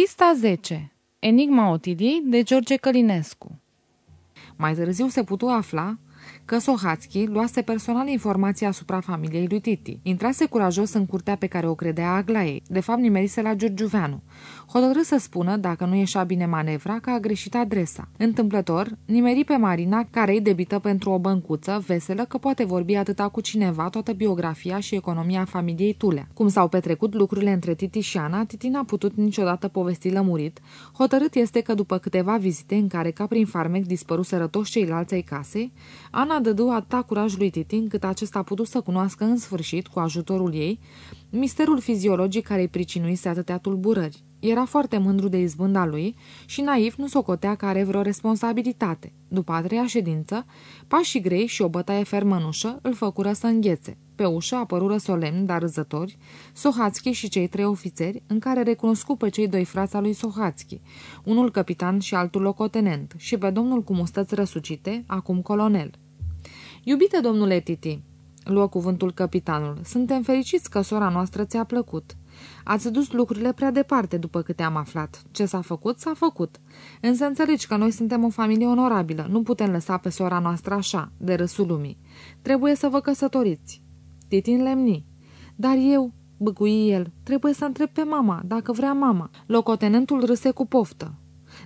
Pista 10. Enigma Otiliei de George Călinescu Mai târziu se putu afla că Sohatski luase personal informații asupra familiei lui Titi. Intrase curajos în curtea pe care o credea Aglaei. De fapt, nimerise la Giurgiuveanu. Hotărâ să spună, dacă nu ieșea bine manevra, că a greșit adresa. Întâmplător, nimeri pe Marina, care îi debită pentru o băncuță, veselă că poate vorbi atâta cu cineva toată biografia și economia familiei Tulea. Cum s-au petrecut lucrurile între Titi și Ana, Titi n-a putut niciodată povesti lămurit. Hotărât este că după câteva vizite în care, ca prin farmec, dispăruseră toți ceilalți ai casei, Ana dădu atâta curaj lui Titi încât acesta a putut să cunoască în sfârșit, cu ajutorul ei, misterul fiziologic care îi pricinuise atâtea tulburări. Era foarte mândru de izbânda lui și naiv nu socotea că are vreo responsabilitate. După a treia ședință, pașii grei și o bătaie fermă în ușă îl făcură să înghețe. Pe ușă apărură solemn, dar râzători, Sohatski și cei trei ofițeri, în care recunoscu pe cei doi frați al lui Sohatski, unul capitan și altul locotenent, și pe domnul cu mustăți răsucite, acum colonel. Iubite domnule Titi, luă cuvântul capitanul, suntem fericiți că sora noastră ți-a plăcut. Ați dus lucrurile prea departe după câte am aflat. Ce s-a făcut, s-a făcut. Însă înțelegi că noi suntem o familie onorabilă. Nu putem lăsa pe sora noastră așa, de râsul lumii. Trebuie să vă căsătoriți. Titin lemni. Dar eu, băgui el, trebuie să întreb pe mama, dacă vrea mama. Locotenentul râse cu poftă.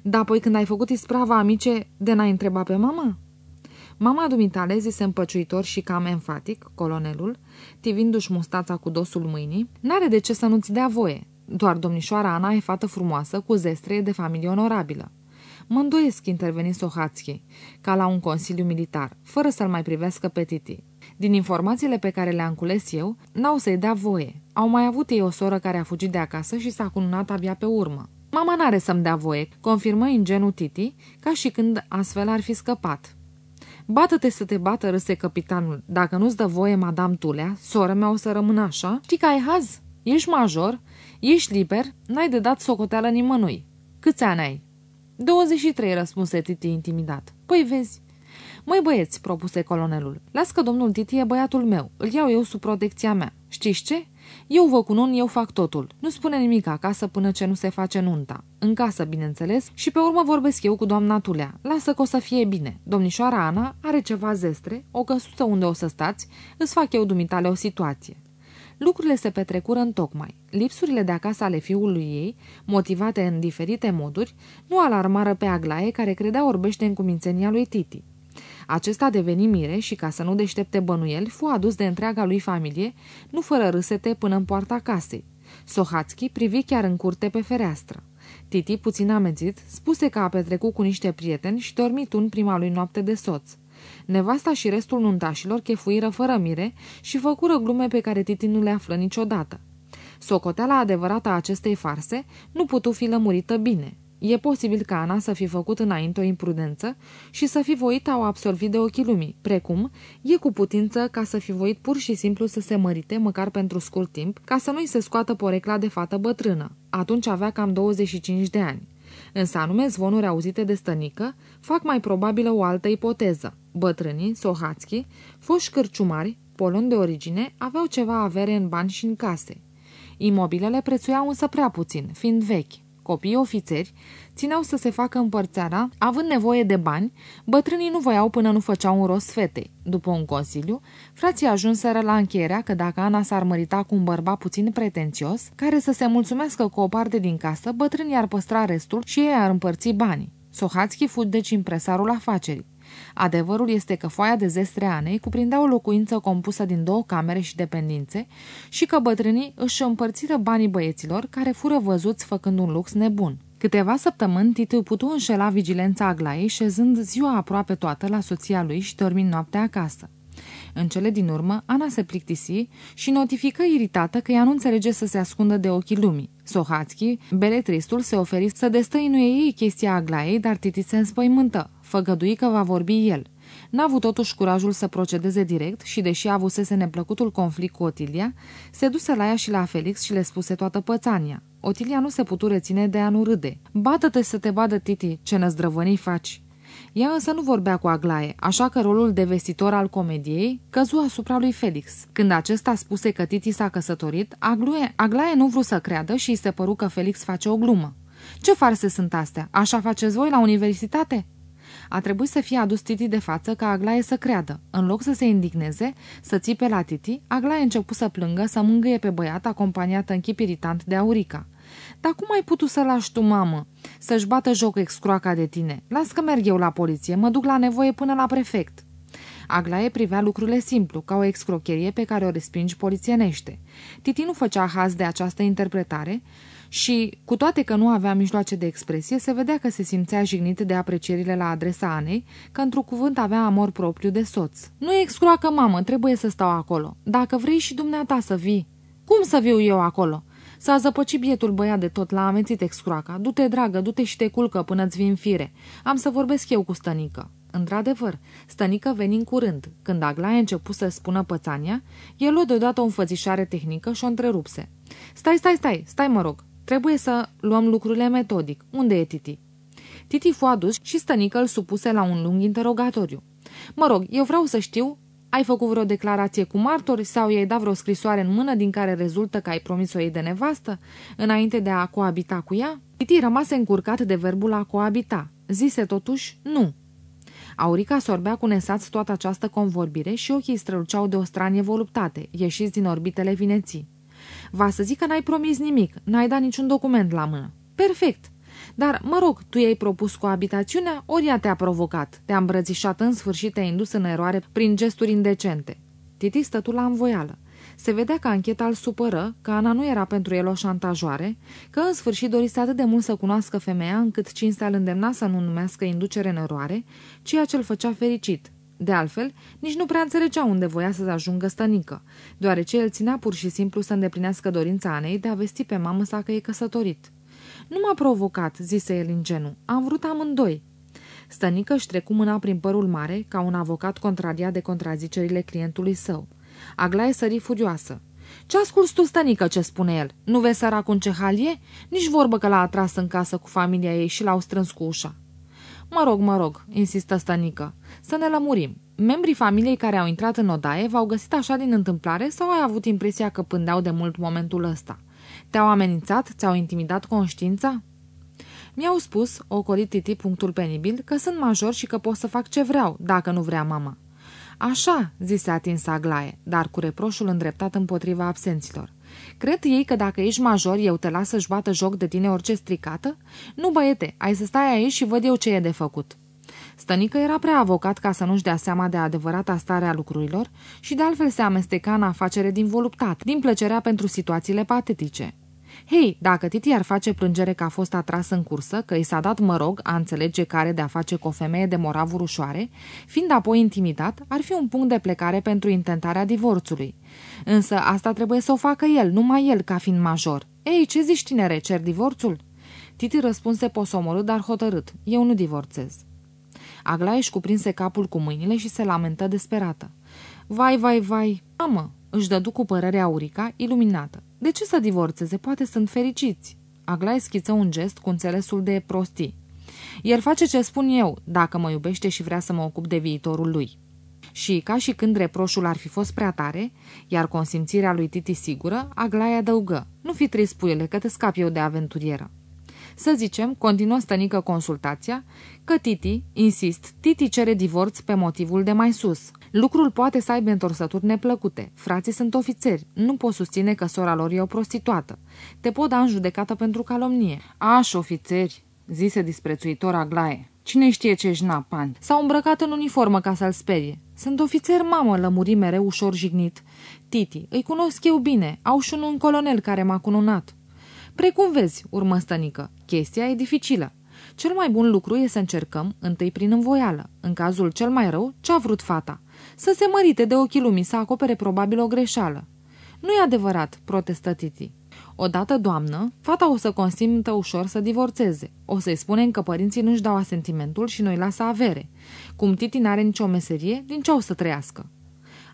Da, apoi când ai făcut isprava amice, de n-ai întrebat pe mama? Mama dumitale, zise împăciuitor și cam enfatic, colonelul, tivindu-și mustața cu dosul mâinii, n-are de ce să nu-ți dea voie. Doar domnișoara Ana e fată frumoasă, cu zestre de familie onorabilă. Mă îndoiesc, interveni Sohatski, ca la un consiliu militar, fără să-l mai privească pe Titi. Din informațiile pe care le-am cules eu, n-au să-i dea voie. Au mai avut ei o soră care a fugit de acasă și s-a cununat abia pe urmă. Mama n-are să-mi dea voie, confirmă ingenu Titi, ca și când astfel ar fi scăpat. Bată-te să te bată, râse capitanul. Dacă nu-ți dă voie, madame Tulea, sora mea o să rămână așa? Știi că ai haz? Ești major, ești liber, n-ai de dat socoteală nimănui. Câți ani ai? 23, răspunse Titi intimidat. Păi vezi. Măi băieți, propuse colonelul, las că domnul Titi e băiatul meu, îl iau eu sub protecția mea. Știți ce? Eu vă cunun, eu fac totul. Nu spune nimic acasă până ce nu se face nunta. În casă, bineînțeles, și pe urmă vorbesc eu cu doamna Tulea. Lasă că o să fie bine. Domnișoara Ana are ceva zestre, o căsuță unde o să stați, îți fac eu dumitale o situație. Lucrurile se petrecură în tocmai. Lipsurile de acasă ale fiului ei, motivate în diferite moduri, nu alarmară pe Aglaie, care credea orbește în cumințenia lui Titi. Acesta deveni mire și, ca să nu deștepte bănuieli, fu adus de întreaga lui familie, nu fără râsete până în poarta casei. Sohatski privi chiar în curte pe fereastră. Titi, puțin amețit, spuse că a petrecut cu niște prieteni și dormit un prima lui noapte de soț. Nevasta și restul nuntașilor chefuiră fără mire și făcură glume pe care Titi nu le află niciodată. Socoteala adevărată a acestei farse nu putu fi lămurită bine. E posibil ca Ana să fi făcut înainte o imprudență și să fi voit a o absolvi de ochii lumii, precum e cu putință ca să fi voit pur și simplu să se mărite, măcar pentru scurt timp, ca să nu-i se scoată porecla de fată bătrână. Atunci avea cam 25 de ani. Însă anume zvonuri auzite de stănică fac mai probabilă o altă ipoteză. Bătrânii, Sohatski, foști cârciumari, polon de origine, aveau ceva avere în bani și în case. Imobilele prețuiau însă prea puțin, fiind vechi. Copiii ofițeri țineau să se facă împărțeara, având nevoie de bani, bătrânii nu voiau până nu făceau un rost fetei. După un consiliu, frații ajunseră la încheierea că dacă Ana s-ar mărita cu un bărbat puțin pretențios, care să se mulțumească cu o parte din casă, bătrânii ar păstra restul și ei ar împărți banii. Sohatski fu deci impresarul afacerii. Adevărul este că foaia de zestre Anei cuprindea o locuință compusă din două camere și dependințe și că bătrânii își împărțiră banii băieților care fură văzuți făcând un lux nebun. Câteva săptămâni Titu putu înșela vigilența Aglaiei, șezând ziua aproape toată la soția lui și dormind noaptea acasă. În cele din urmă, Ana se plictisi și notifică iritată că ea nu înțelege să se ascundă de ochii lumii. Sohatski, beletristul, se oferi să destăinuie ei chestia Aglaiei, dar Titi se înspăimântă făgădui că va vorbi el. N-a avut totuși curajul să procedeze direct și, deși avusese neplăcutul conflict cu Otilia, se duse la ea și la Felix și le spuse toată pățania. Otilia nu se putu reține de a nu râde. Bată-te să te badă, Titi, ce năzdrăvănii faci!" Ea însă nu vorbea cu Aglaie, așa că rolul de vestitor al comediei căzu asupra lui Felix. Când acesta spuse că Titi s-a căsătorit, Aglaie, Aglaie nu vrut să creadă și îi se păru că Felix face o glumă. Ce farse sunt astea? Așa faceți voi la universitate?" A trebuit să fie adus Titi de față ca Aglaie să creadă. În loc să se indigneze, să țipe la Titi, Aglaie a început să plângă, să mângâie pe băiat, acompaniată în chip iritant de Aurica. Dar cum ai putut să lași tu, mamă? Să-și bată joc excroaca de tine. Las că merg eu la poliție, mă duc la nevoie până la prefect. Aglaie privea lucrurile simplu, ca o excrocherie pe care o respingi polițienește. Titi nu făcea haz de această interpretare și, cu toate că nu avea mijloace de expresie, se vedea că se simțea jignit de aprecierile la adresa Anei, că într-un cuvânt avea amor propriu de soț. Nu excroacă, mamă, trebuie să stau acolo. Dacă vrei și dumneata să vii. Cum să viu eu acolo? S-a zăpăcit bietul băiat de tot, l-a amețit excroaca. Du-te, dragă, du-te și te culcă până-ți vin fire. Am să vorbesc eu cu stănică. Într-adevăr, stănică veni în curând. Când Aglaia a început să spună pățania, el o deodată o înfățișare tehnică și o întrerupse. Stai, stai, stai, stai, mă rog. Trebuie să luăm lucrurile metodic. Unde e Titi? Titi fu adus și stănică îl supuse la un lung interogatoriu. Mă rog, eu vreau să știu ai făcut vreo declarație cu martori sau i-ai dat vreo scrisoare în mână din care rezultă că ai promis-o ei de nevastă, înainte de a coabita cu ea? Titi rămase încurcat de verbul a coabita. Zise totuși nu. Aurica sorbea cu nesaț toată această convorbire și ochii străluceau de o stranie voluptate, ieșiți din orbitele vineții. Va să zic că n-ai promis nimic, n-ai dat niciun document la mână. Perfect! Dar, mă rog, tu i-ai propus coabitațiunea, ori ea te-a provocat, te-a îmbrățișat în sfârșit, te-a indus în eroare prin gesturi indecente. Titi stătu la învoială. Se vedea că ancheta îl supără, că Ana nu era pentru el o șantajoare, că în sfârșit dorise atât de mult să cunoască femeia încât cinstea îl îndemna să nu numească inducere în eroare, ceea ce îl făcea fericit. De altfel, nici nu prea înțelegea unde voia să ajungă stănică, deoarece el ținea pur și simplu să îndeplinească dorința Anei de a vesti pe mamă sa că e căsătorit. Nu m-a provocat," zise el ingenu. Am vrut amândoi." Stănică își trecu mâna prin părul mare, ca un avocat contrariat de contrazicerile clientului său. Aglaie sări furioasă. Ce asculți tu, stănică, ce spune el? Nu vezi săracul în ce hal e? Nici vorbă că l-a atras în casă cu familia ei și l-au strâns cu ușa. Mă rog, mă rog, insistă stănică. Să ne lămurim. Membrii familiei care au intrat în odaie v-au găsit așa din întâmplare sau ai avut impresia că pândeau de mult momentul ăsta? Te-au amenințat? Ți-au intimidat conștiința? Mi-au spus, ocolit Titi punctul penibil, că sunt major și că pot să fac ce vreau, dacă nu vrea mama. Așa, zise atins Aglaie, dar cu reproșul îndreptat împotriva absenților. Cred ei că dacă ești major, eu te las să-și bată joc de tine orice stricată? Nu, băiete, ai să stai aici și văd eu ce e de făcut. Stănică era prea avocat ca să nu-și dea seama de adevărata stare a lucrurilor și de altfel se amesteca în afacere din voluptate, din plăcerea pentru situațiile patetice. Hei, dacă Titi ar face plângere că a fost atras în cursă, că i s-a dat mă rog a înțelege care de a face cu o femeie de moravuri ușoare, fiind apoi intimidat, ar fi un punct de plecare pentru intentarea divorțului. Însă asta trebuie să o facă el, numai el, ca fiind major. Ei, ce zici, tinere, cer divorțul? Titi răspunse posomorât, dar hotărât. Eu nu divorțez. Aglaie își cuprinse capul cu mâinile și se lamentă desperată. Vai, vai, vai, mamă, își dădu cu părerea Aurica, iluminată. De ce să divorțeze? Poate sunt fericiți. Aglaie schiță un gest cu înțelesul de prostii. El face ce spun eu, dacă mă iubește și vrea să mă ocup de viitorul lui. Și, ca și când reproșul ar fi fost prea tare, iar consimțirea lui Titi sigură, Aglaia adăugă, nu fi trist, puiule, că te scap eu de aventurieră. Să zicem, continuă stănică consultația, că Titi, insist, Titi cere divorț pe motivul de mai sus. Lucrul poate să aibă întorsături neplăcute. Frații sunt ofițeri. Nu pot susține că sora lor e o prostituată. Te pot da în judecată pentru calomnie. Aș, ofițeri, zise disprețuitor Aglaie. Cine știe ce napan? S-au îmbrăcat în uniformă ca să-l sperie. Sunt ofițer, mamă, lămuri mereu ușor jignit. Titi, îi cunosc eu bine. Au și un colonel care m-a cununat. Precum vezi, urmă stănică, chestia e dificilă. Cel mai bun lucru e să încercăm, întâi prin învoială. În cazul cel mai rău, ce-a vrut fata? Să se mărite de ochii lumii, să acopere probabil o greșeală. Nu e adevărat, protestă Titi. Odată, doamnă, fata o să consimtă ușor să divorțeze. O să-i spunem că părinții nu-și dau asentimentul și noi lasă avere. Cum Titi n-are nicio meserie, din ce o să trăiască?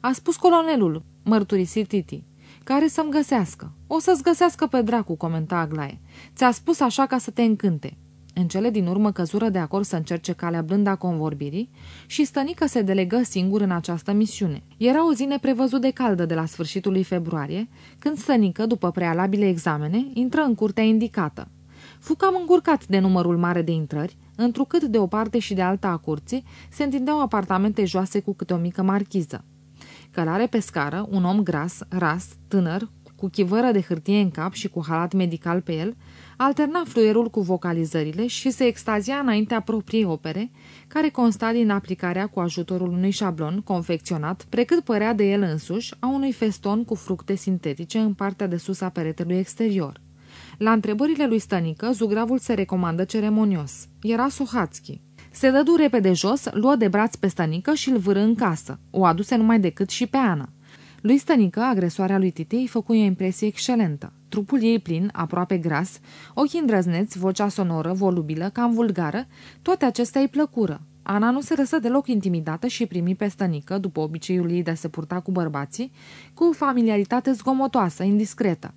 A spus colonelul, mărturisit Titi care să-mi găsească. O să-ți găsească pe dracu, comenta Aglaie. Ți-a spus așa ca să te încânte. În cele din urmă căzură de acord să încerce calea blânda convorbirii și stănică se delegă singur în această misiune. Era o zi neprevăzut de caldă de la sfârșitul lui februarie, când stănică, după prealabile examene, intră în curtea indicată. Fu cam încurcat de numărul mare de intrări, întrucât de o parte și de alta a curții se întindeau apartamente joase cu câte o mică marchiză. Călare pe scară, un om gras, ras, tânăr, cu chivără de hârtie în cap și cu halat medical pe el, alterna fluierul cu vocalizările și se extazia înaintea propriei opere, care consta din aplicarea cu ajutorul unui șablon confecționat, precât părea de el însuși, a unui feston cu fructe sintetice în partea de sus a peretelui exterior. La întrebările lui Stănică, Zugravul se recomandă ceremonios. Era Sohatski. Se dădu repede jos, luă de braț pe Stănică și îl vâră în casă. O aduse numai decât și pe Ana. Lui Stănică, agresoarea lui Titei, făcu o impresie excelentă. Trupul ei plin, aproape gras, ochii îndrăzneți, vocea sonoră, volubilă, cam vulgară, toate acestea îi plăcură. Ana nu se lăsă deloc intimidată și primi pe stănică, după obiceiul ei de a se purta cu bărbații, cu o familiaritate zgomotoasă, indiscretă.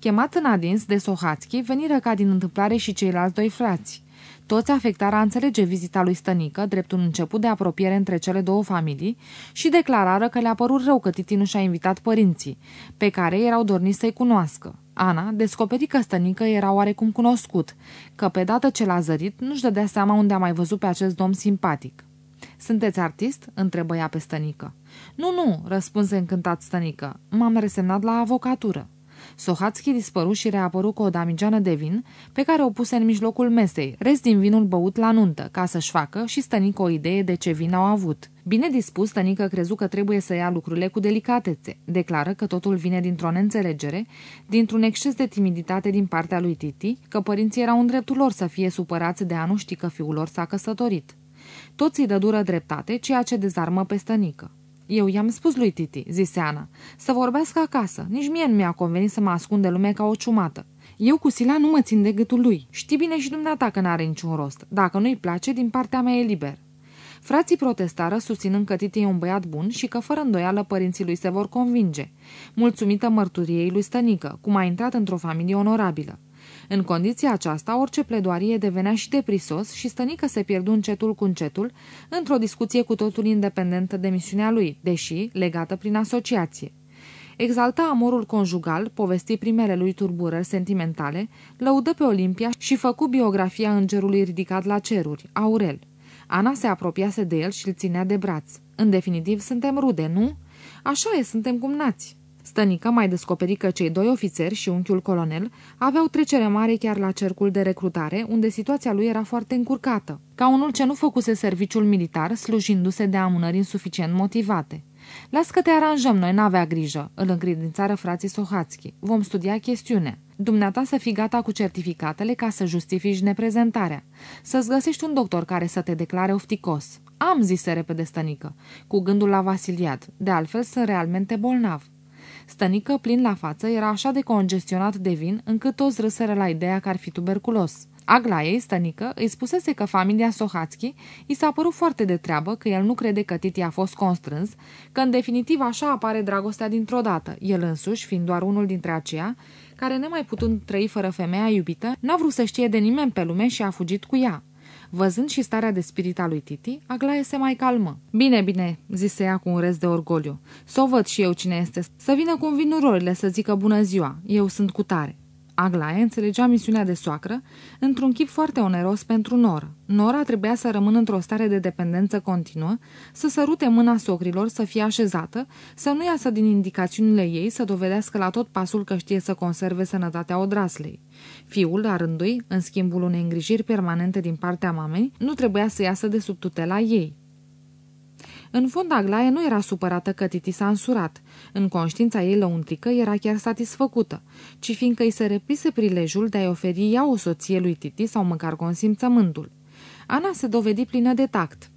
Chemat în adins de Sohatski, veniră ca din întâmplare și ceilalți doi frați. Toți afectară a înțelege vizita lui Stănică, drept un început de apropiere între cele două familii și declarară că le-a părut rău că Titi nu și-a invitat părinții, pe care erau dorniți să-i cunoască. Ana descoperi că Stănică era oarecum cunoscut, că pe dată ce l-a zărit nu-și dădea seama unde a mai văzut pe acest domn simpatic. Sunteți artist?" întrebă ea pe Stănică. Nu, nu," răspunse încântat Stănică. M-am resemnat la avocatură." Sohatski dispăru și reapăru cu o damigeană de vin, pe care o puse în mijlocul mesei, rest din vinul băut la nuntă, ca să-și facă și stănică o idee de ce vin au avut. Bine dispus, Stănică crezu că trebuie să ia lucrurile cu delicatețe. Declară că totul vine dintr-o neînțelegere, dintr-un exces de timiditate din partea lui Titi, că părinții erau în dreptul lor să fie supărați de a nu ști că fiul lor s-a căsătorit. Toți îi dă dură dreptate, ceea ce dezarmă pe Stănică. Eu i-am spus lui Titi, zise Ana, să vorbească acasă. Nici mie nu mi-a convenit să mă ascund de lume ca o ciumată. Eu cu Sila nu mă țin de gâtul lui. Știi bine și dumneata că n-are niciun rost. Dacă nu-i place, din partea mea e liber. Frații protestară susținând că Titi e un băiat bun și că fără îndoială părinții lui se vor convinge, mulțumită mărturiei lui Stănică, cum a intrat într-o familie onorabilă. În condiția aceasta, orice pledoarie devenea și deprisos și stănică se pierdu încetul cu încetul într-o discuție cu totul independentă de misiunea lui, deși legată prin asociație. Exalta amorul conjugal, povesti primele lui turburări sentimentale, lăudă pe Olimpia și făcu biografia îngerului ridicat la ceruri, Aurel. Ana se apropiase de el și îl ținea de braț. În definitiv, suntem rude, nu? Așa e, suntem cumnați. Stănică mai descoperi că cei doi ofițeri și unchiul colonel aveau trecere mare chiar la cercul de recrutare, unde situația lui era foarte încurcată, ca unul ce nu făcuse serviciul militar, slujindu-se de amânări insuficient motivate. Las că te aranjăm, noi n-avea grijă, îl încredințară frații Sohatski. Vom studia chestiunea. Dumneata să fii gata cu certificatele ca să justifici neprezentarea. Să-ți găsești un doctor care să te declare ofticos. Am, zise repede stănică, cu gândul la Vasiliad. De altfel, sunt realmente bolnav. Stănică, plin la față, era așa de congestionat de vin, încât toți râsără la ideea că ar fi tuberculos. Aglaiei, stănică, îi spusese că familia Sohatski i s-a părut foarte de treabă, că el nu crede că Titi a fost constrâns, că în definitiv așa apare dragostea dintr-o dată, el însuși, fiind doar unul dintre aceia, care nemai putând trăi fără femeia iubită, n-a vrut să știe de nimeni pe lume și a fugit cu ea. Văzând și starea de spirit a lui Titi, Aglaie se mai calmă. Bine, bine, zise ea cu un rez de orgoliu. Să o văd și eu cine este. Să vină cu vinurorile să zică bună ziua. Eu sunt cu tare. Aglaie înțelegea misiunea de soacră într-un chip foarte oneros pentru Nora. Nora trebuia să rămână într-o stare de dependență continuă, să sărute mâna socrilor, să fie așezată, să nu iasă din indicațiunile ei, să dovedească la tot pasul că știe să conserve sănătatea odraslei. Fiul, la rândui, în schimbul unei îngrijiri permanente din partea mamei, nu trebuia să iasă de sub tutela ei. În fond, Aglaie nu era supărată că Titi s-a însurat. În conștiința ei lăuntrică era chiar satisfăcută, ci fiindcă îi se reprise prilejul de a-i oferi ea o soție lui Titi sau măcar consimțământul. Ana se dovedi plină de tact.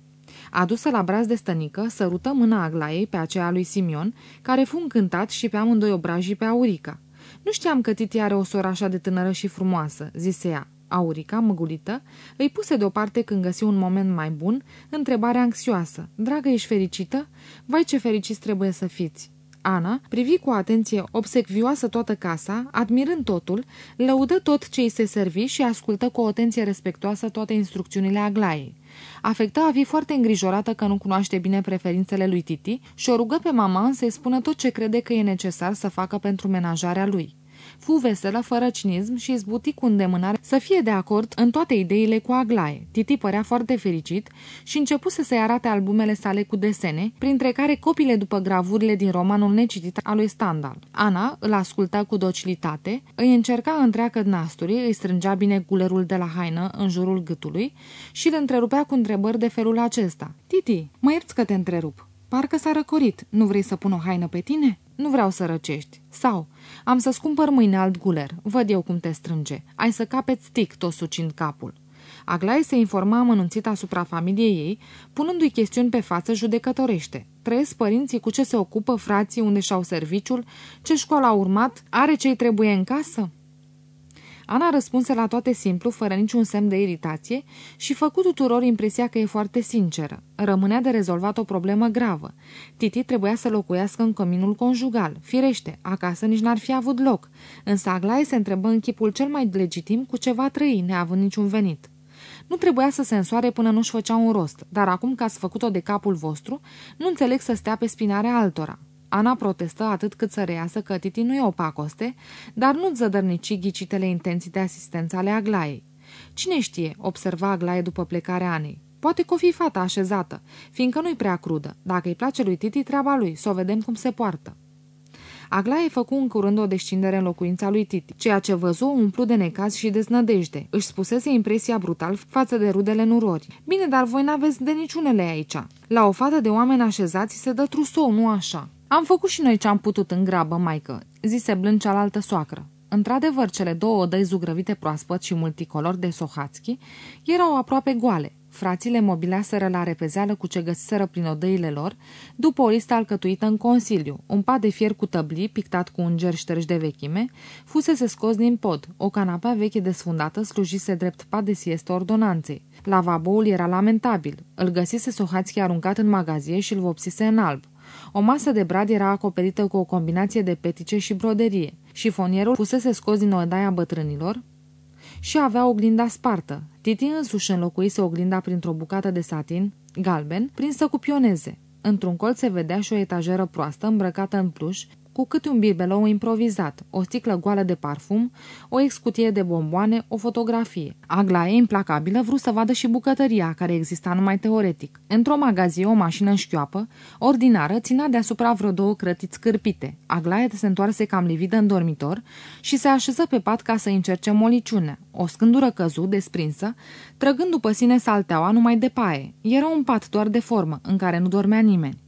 Adusă la braț de stănică, sărută mâna Aglaiei pe aceea lui Simion, care fu încântat și pe amândoi obrajii pe Aurica. Nu știam că Titi are o soră așa de tânără și frumoasă," zise ea. Aurica, măgulită, îi puse deoparte când găsi un moment mai bun, întrebarea anxioasă. Dragă, ești fericită? Vai ce fericiți trebuie să fiți! Ana privi cu atenție obsecvioasă toată casa, admirând totul, lăudă tot ce îi se servi și ascultă cu o atenție respectoasă toate instrucțiunile Aglaiei. Afecta a fi foarte îngrijorată că nu cunoaște bine preferințele lui Titi și o rugă pe mama să-i spună tot ce crede că e necesar să facă pentru menajarea lui. Fu veselă, fără cinism și izbuti cu îndemânare să fie de acord în toate ideile cu Aglaie. Titi părea foarte fericit și începuse să-i arate albumele sale cu desene, printre care copiile după gravurile din romanul necitit al lui Stendhal. Ana îl asculta cu docilitate, îi încerca întreagă nasturii, îi strângea bine gulerul de la haină în jurul gâtului și îl întrerupea cu întrebări de felul acesta. Titi, mă ierți că te întrerup. Parcă s-a răcorit. Nu vrei să pun o haină pe tine? Nu vreau să răcești. Sau, am să-ți cumpăr mâine alt guler. Văd eu cum te strânge. Ai să capeți tic tot sucind capul. Aglaie se informa amănunțit asupra familiei ei, punându-i chestiuni pe față judecătorește. Trăiesc părinții cu ce se ocupă, frații unde și-au serviciul, ce școală a urmat, are ce-i trebuie în casă? Ana răspunse la toate simplu, fără niciun semn de iritație și făcut tuturor impresia că e foarte sinceră. Rămânea de rezolvat o problemă gravă. Titi trebuia să locuiască în căminul conjugal. Firește, acasă nici n-ar fi avut loc, însă Aglaie se întrebă în chipul cel mai legitim cu ceva trăi, neavând niciun venit. Nu trebuia să se însoare până nu-și făcea un rost, dar acum că ați făcut-o de capul vostru, nu înțeleg să stea pe spinarea altora. Ana protestă atât cât să reiasă că Titi nu e o pacoste, dar nu zădărnici ghicitele intenții de asistență ale Aglaiei. Cine știe, observa Aglaie după plecarea Anei. Poate că o fi fata așezată, fiindcă nu-i prea crudă. Dacă îi place lui Titi, treaba lui, să o vedem cum se poartă. Aglaie făcu în curând o descindere în locuința lui Titi. Ceea ce văzu umplu de necaz și deznădejde. Își spusese impresia brutal față de rudele nurori. Bine, dar voi n-aveți de niciunele aici. La o fată de oameni așezați se dă trusou, nu așa. Am făcut și noi ce am putut în grabă, maică, zise blând cealaltă soacră. Într-adevăr, cele două odăi zugrăvite proaspăt și multicolor de Sohatski erau aproape goale. Frații le mobileaseră la repezeală cu ce găsiseră prin odăile lor, după o listă alcătuită în consiliu. Un pat de fier cu tăblii, pictat cu ungeri șterși de vechime, fusese scos din pod. O canapea veche desfundată slujise drept pat de siestă ordonanței. Lavaboul era lamentabil. Îl găsise Sohatski aruncat în magazie și îl vopsise în alb. O masă de brad era acoperită cu o combinație de petice și broderie. Șifonierul fusese scos din odaia bătrânilor și avea oglinda spartă. Titi însuși înlocuise oglinda printr-o bucată de satin, galben, prinsă cu pioneze. Într-un colț se vedea și o etajeră proastă, îmbrăcată în pluș, cu câte un birbelou improvizat, o sticlă goală de parfum, o excutie de bomboane, o fotografie. Aglaie, implacabilă, vrut să vadă și bucătăria, care exista numai teoretic. Într-o magazie, o mașină în șchioapă, ordinară, ținea deasupra vreo două crătiți cârpite. Aglaie se întoarse cam lividă în dormitor și se așeză pe pat ca să încerce moliciunea. O scândură căzu, desprinsă, trăgând după sine salteaua numai de paie. Era un pat doar de formă, în care nu dormea nimeni.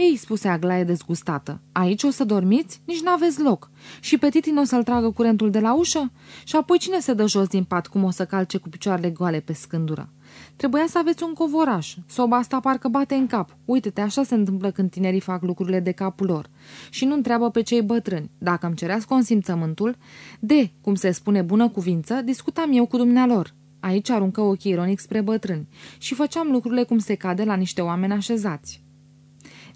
Ei, spuse Aglaie dezgustată, aici o să dormiți? Nici n-aveți loc. Și pe Titi nu o să-l tragă curentul de la ușă? Și apoi cine se dă jos din pat cum o să calce cu picioarele goale pe scândură? Trebuia să aveți un covoraș. Soba asta parcă bate în cap. Uite-te, așa se întâmplă când tinerii fac lucrurile de capul lor. Și nu întreabă pe cei bătrâni. Dacă îmi cereați consimțământul, de, cum se spune bună cuvință, discutam eu cu dumnealor. Aici aruncă ochii ironic spre bătrâni și făceam lucrurile cum se cade la niște oameni așezați.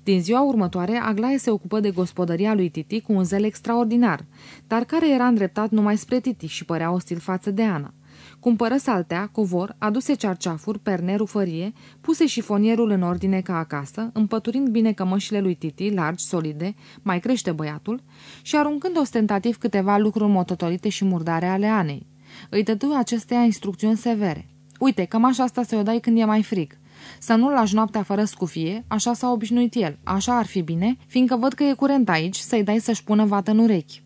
Din ziua următoare, Aglaie se ocupă de gospodăria lui Titi cu un zel extraordinar, dar care era îndreptat numai spre Titi și părea ostil față de Ana. Cumpără saltea, covor, aduse cearceafuri, perne, rufărie, puse șifonierul în ordine ca acasă, împăturind bine cămășile lui Titi, largi, solide, mai crește băiatul, și aruncând ostentativ câteva lucruri mototolite și murdare ale Anei. Îi dădu acestea instrucțiuni severe. Uite, cămașa asta să o dai când e mai frig. Să nu-l lași noaptea fără scufie, așa s-a obișnuit el. Așa ar fi bine, fiindcă văd că e curent aici, să-i dai să-și pună vată în urechi.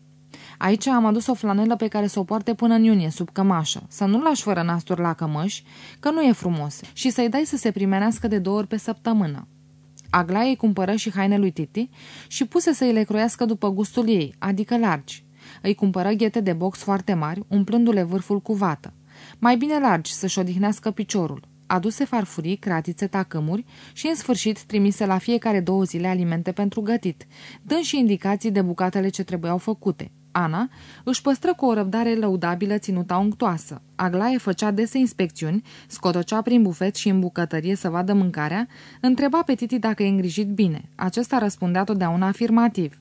Aici am adus o flanelă pe care să o poarte până în iunie, sub cămașă. Să nu-l lași fără nasturi la cămăși, că nu e frumos, și să-i dai să se primenească de două ori pe săptămână. Aglaie îi cumpără și haine lui Titi și puse să-i le croiască după gustul ei, adică largi. Îi cumpără ghete de box foarte mari, umplându-le vârful cu vată. Mai bine largi, să-și odihnească piciorul aduse farfurii, cratițe, tacămuri și, în sfârșit, trimise la fiecare două zile alimente pentru gătit, dând și indicații de bucatele ce trebuiau făcute. Ana își păstră cu o răbdare lăudabilă ținuta unctoasă. Aglaie făcea dese inspecțiuni, scotocea prin bufet și în bucătărie să vadă mâncarea, întreba pe Titi dacă e îngrijit bine. Acesta răspundea totdeauna afirmativ.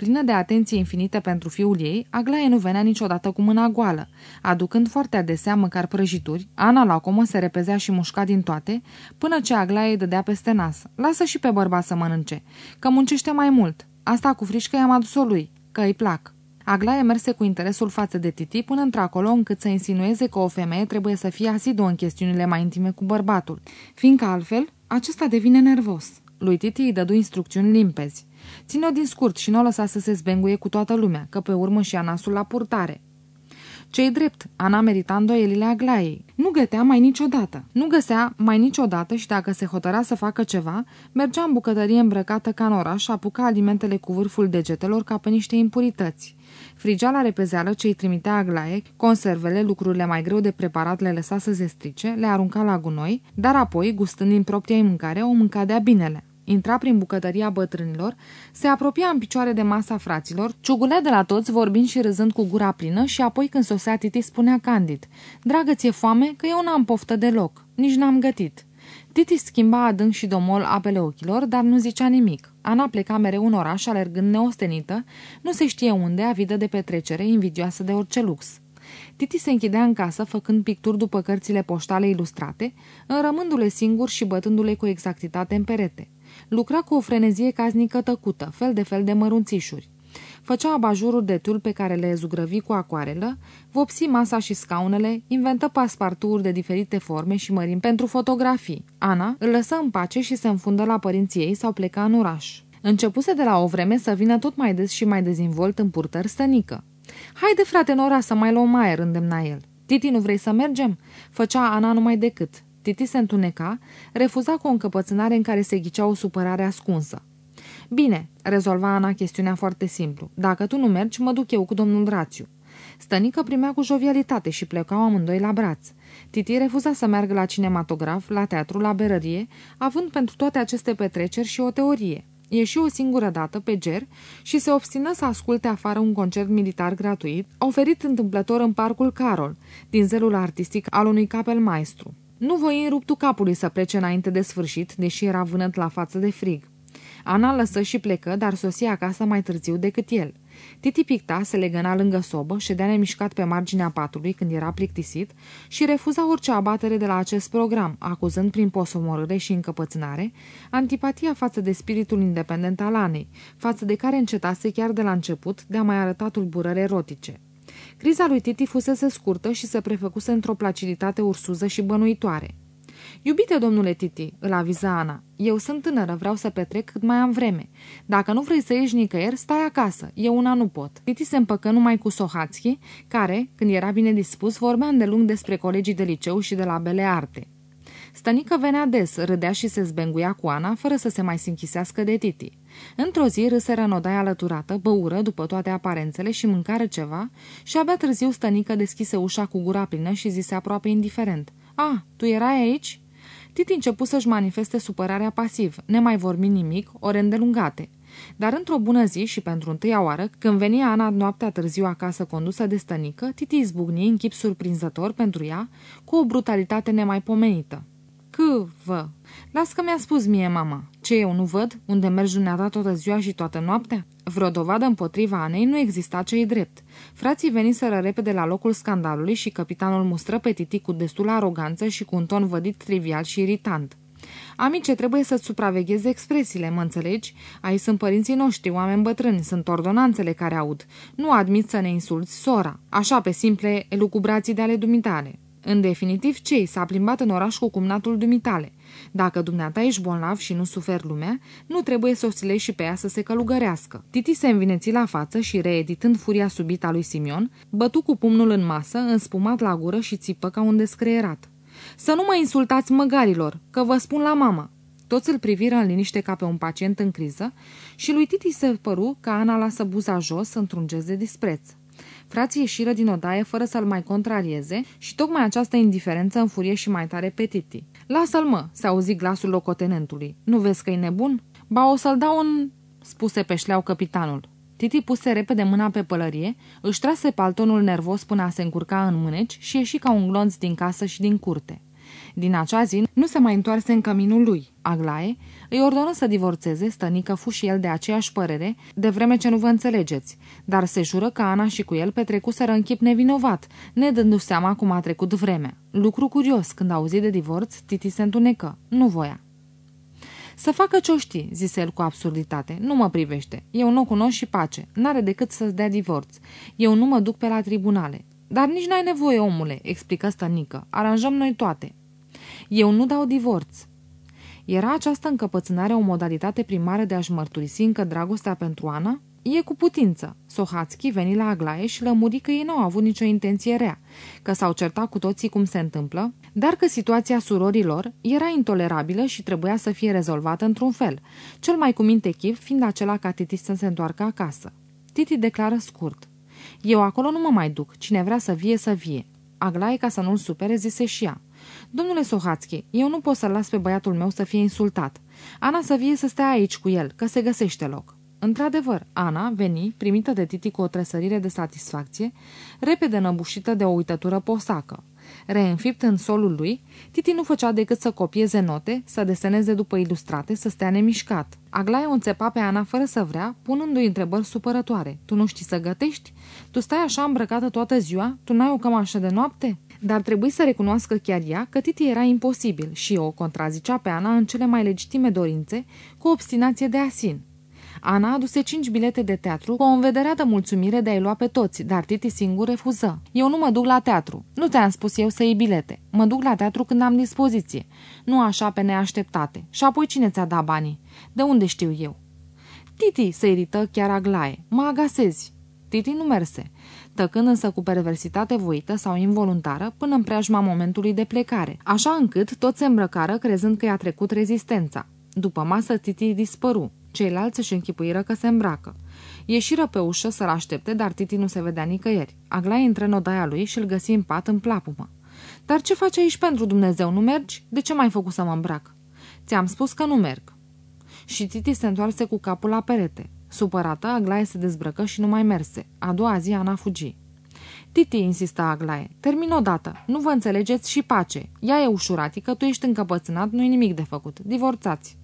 Plină de atenție infinite pentru fiul ei, Aglaie nu venea niciodată cu mâna goală. Aducând foarte adesea măcar prăjituri, Ana la comă se repezea și mușca din toate, până ce Aglaie îi dădea peste nas. Lasă și pe bărbat să mănânce, că muncește mai mult. Asta cu frișcă i-am adus-o lui, că îi plac. Aglaie merse cu interesul față de Titi până într-acolo încât să insinueze că o femeie trebuie să fie asiduă în chestiunile mai intime cu bărbatul, fiindcă altfel acesta devine nervos. Lui Titi îi dădu instrucțiuni limpezi. Ține-o din scurt și nu o lăsa să se zbenguie cu toată lumea, că pe urmă și nasul la purtare. Cei drept, Ana merita îndoielile Aglaiei. Nu gătea mai niciodată. Nu găsea mai niciodată și dacă se hotăra să facă ceva, mergea în bucătărie îmbrăcată ca în oraș și apuca alimentele cu vârful degetelor ca pe niște impurități. Frigea la repezeală ce îi trimitea Aglaie, conservele, lucrurile mai greu de preparat le lăsa să se strice, le arunca la gunoi, dar apoi, gustând din propria mâncare, o mânca de-a binele intra prin bucătăria bătrânilor, se apropia în picioare de masa fraților, ciugulea de la toți vorbind și râzând cu gura plină și apoi când sosea Titi spunea candid, Dragă, ți-e foame? Că eu n-am poftă deloc, nici n-am gătit." Titi schimba adânc și domol apele ochilor, dar nu zicea nimic. Ana pleca mereu în oraș, alergând neostenită, nu se știe unde, avidă de petrecere, invidioasă de orice lux. Titi se închidea în casă, făcând picturi după cărțile poștale ilustrate, înrămându-le singur și bătându-le cu exactitate în perete. Lucra cu o frenezie casnică tăcută, fel de fel de mărunțișuri. Făcea abajururi de tul pe care le zugrăvi cu acoarelă, vopsi masa și scaunele, inventă pasparturi de diferite forme și mărimi pentru fotografii. Ana îl lăsă în pace și se înfundă la părinții ei sau pleca în oraș. Începuse de la o vreme să vină tot mai des și mai dezinvolt în purtări stănică. Haide, frate, în oraș să mai luăm aer, îndemna el. Titi, nu vrei să mergem?" Făcea Ana numai decât. Titi se întuneca, refuza cu o încăpățânare în care se ghicea o supărare ascunsă. Bine, rezolva Ana chestiunea foarte simplu. Dacă tu nu mergi, mă duc eu cu domnul Rațiu. Stănică primea cu jovialitate și plecau amândoi la braț. Titi refuza să meargă la cinematograf, la teatru, la berărie, având pentru toate aceste petreceri și o teorie. Ieși o singură dată pe ger și se obstină să asculte afară un concert militar gratuit, oferit întâmplător în parcul Carol, din zelul artistic al unui capel maestru. Nu voi în ruptul capului să plece înainte de sfârșit, deși era vânăt la față de frig. Ana lăsă și plecă, dar sosi acasă mai târziu decât el. Titi picta, se legăna lângă sobă, ședea nemișcat pe marginea patului când era plictisit și refuza orice abatere de la acest program, acuzând prin posomorâre și încăpățânare antipatia față de spiritul independent al Anei, față de care încetase chiar de la început de a mai arăta tulburări erotice. Criza lui Titi fusese scurtă și se prefăcuse într-o placiditate ursuză și bănuitoare. Iubite domnule Titi, îl aviza Ana, eu sunt tânără, vreau să petrec cât mai am vreme. Dacă nu vrei să ieși nicăieri, stai acasă, eu una nu pot. Titi se împăcă numai cu Sohațchi, care, când era bine dispus, vorbea îndelung despre colegii de liceu și de la Bele Arte. Stănică venea des, râdea și se zbenguia cu Ana, fără să se mai sinchisească de Titi. Într-o zi râseră în odaia alăturată, băură după toate aparențele și mâncară ceva și abia târziu stănică deschise ușa cu gura plină și zise aproape indiferent. A, tu erai aici?" Titi începu să-și manifeste supărarea pasiv, nemai vorbi nimic, ore îndelungate. Dar într-o bună zi și pentru întâia oară, când venia Ana noaptea târziu acasă condusă de stănică, Titi izbucni în chip surprinzător pentru ea, cu o brutalitate nemaipomenită. Vă, Las că mi-a spus mie mama. Ce eu nu văd? Unde mergi dumneata toată ziua și toată noaptea? Vreo dovadă împotriva Anei nu exista ce-i drept. Frații veniseră repede la locul scandalului și capitanul mustră pe Titi cu destulă aroganță și cu un ton vădit trivial și iritant. Amice, trebuie să-ți supraveghezi expresiile, mă înțelegi? Aici sunt părinții noștri, oameni bătrâni, sunt ordonanțele care aud. Nu admit să ne insulți sora, așa pe simple elucubrații de ale dumitale. În definitiv, cei s-a plimbat în oraș cu cumnatul dumitale. Dacă dumneata ești bolnav și nu suferi lumea, nu trebuie să o și pe ea să se călugărească. Titi se învineți la față și, reeditând furia subită a lui Simion, bătu cu pumnul în masă, înspumat la gură și țipă ca un descreierat. Să nu mă insultați măgarilor, că vă spun la mama!" Toți îl priviră în liniște ca pe un pacient în criză și lui Titi se păru că Ana lasă buza jos într-un gest de dispreț. Frații ieșiră din odaie fără să-l mai contrarieze și tocmai această indiferență înfurie și mai tare pe Titi. Lasă-l, mă!" se auzi glasul locotenentului. Nu vezi că e nebun?" Ba, o să-l dau în..." spuse pe șleau capitanul. Titi puse repede mâna pe pălărie, își trase paltonul nervos până a se încurca în mâneci și ieși ca un glonț din casă și din curte. Din acea zi nu se mai întoarse în căminul lui. Aglae îi ordonă să divorțeze, stănică fu și el de aceeași părere, de vreme ce nu vă înțelegeți, dar se jură că Ana și cu el petrecuseră în chip nevinovat, ne dându-și seama cum a trecut vremea. Lucru curios, când auzi de divorț, Titi se întunecă. Nu voia. Să facă ce-o știi, zise el cu absurditate. Nu mă privește. Eu nu o cunosc și pace. N-are decât să-ți dea divorț. Eu nu mă duc pe la tribunale. Dar nici n-ai nevoie, omule, explică stănică. Aranjăm noi toate. Eu nu dau divorț. Era această încăpățânare o modalitate primară de a-și mărturisi încă dragostea pentru Ana? E cu putință. Sohatski veni la Aglaie și lămuri că ei nu au avut nicio intenție rea, că s-au certat cu toții cum se întâmplă, dar că situația surorilor era intolerabilă și trebuia să fie rezolvată într-un fel, cel mai cu minte chip fiind acela ca Titi să se întoarcă acasă. Titi declară scurt. Eu acolo nu mă mai duc, cine vrea să vie, să vie. Aglaie, ca să nu-l supere, zise și ea. Domnule Sohatski, eu nu pot să-l las pe băiatul meu să fie insultat. Ana să vie să stea aici cu el, că se găsește loc. Într-adevăr, Ana veni, primită de Titi cu o tresărire de satisfacție, repede năbușită de o uitătură posacă. Reînfipt în solul lui, Titi nu făcea decât să copieze note, să deseneze după ilustrate, să stea nemișcat. Aglaia o înțepa pe Ana fără să vrea, punându-i întrebări supărătoare. Tu nu știi să gătești? Tu stai așa îmbrăcată toată ziua? Tu n-ai o cămașă de noapte?" Dar trebuie să recunoască chiar ea că Titi era imposibil și o contrazicea pe Ana în cele mai legitime dorințe, cu obstinație de asin. Ana aduse cinci bilete de teatru cu o învedereată mulțumire de a-i lua pe toți, dar Titi singur refuză. Eu nu mă duc la teatru. Nu ți-am spus eu să iei bilete. Mă duc la teatru când am dispoziție. Nu așa pe neașteptate. Și apoi cine ți-a dat banii? De unde știu eu? Titi, se irită chiar Aglaie. Mă agasezi. Titi nu merse, tăcând însă cu perversitate voită sau involuntară până în preajma momentului de plecare, așa încât toți se îmbrăcară crezând că i-a trecut rezistența. După masă Titi dispăru. Ceilalți își închipuiră că se îmbracă. Ieșiră pe ușă să-l aștepte, dar Titi nu se vedea nicăieri. Aglaie intră în odaia lui și îl găsi în pat în plapumă. Dar ce faci aici pentru Dumnezeu? Nu mergi? De ce m-ai făcut să mă îmbrac?" Ți-am spus că nu merg." Și Titi se întoarse cu capul la perete. Supărată, Aglaie se dezbrăcă și nu mai merse. A doua zi Ana fugi. Titi, insista Aglaie, termin odată. Nu vă înțelegeți și pace. Ea e ușuratică, tu ești încăpățânat, nu-i nimic de făcut. Divorțați.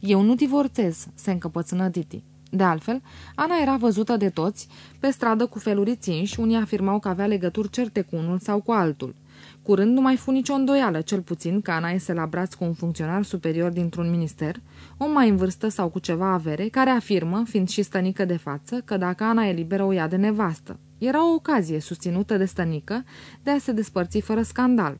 Eu nu divorțez, se încăpățână Titi. De altfel, Ana era văzută de toți pe stradă cu feluri ținși, unii afirmau că avea legături certe cu unul sau cu altul. Curând nu mai fu nicio îndoială, cel puțin că Ana este la braț cu un funcționar superior dintr-un minister, om mai în vârstă sau cu ceva avere, care afirmă, fiind și stănică de față, că dacă Ana e liberă o ia de nevastă. Era o ocazie susținută de stănică de a se despărți fără scandal.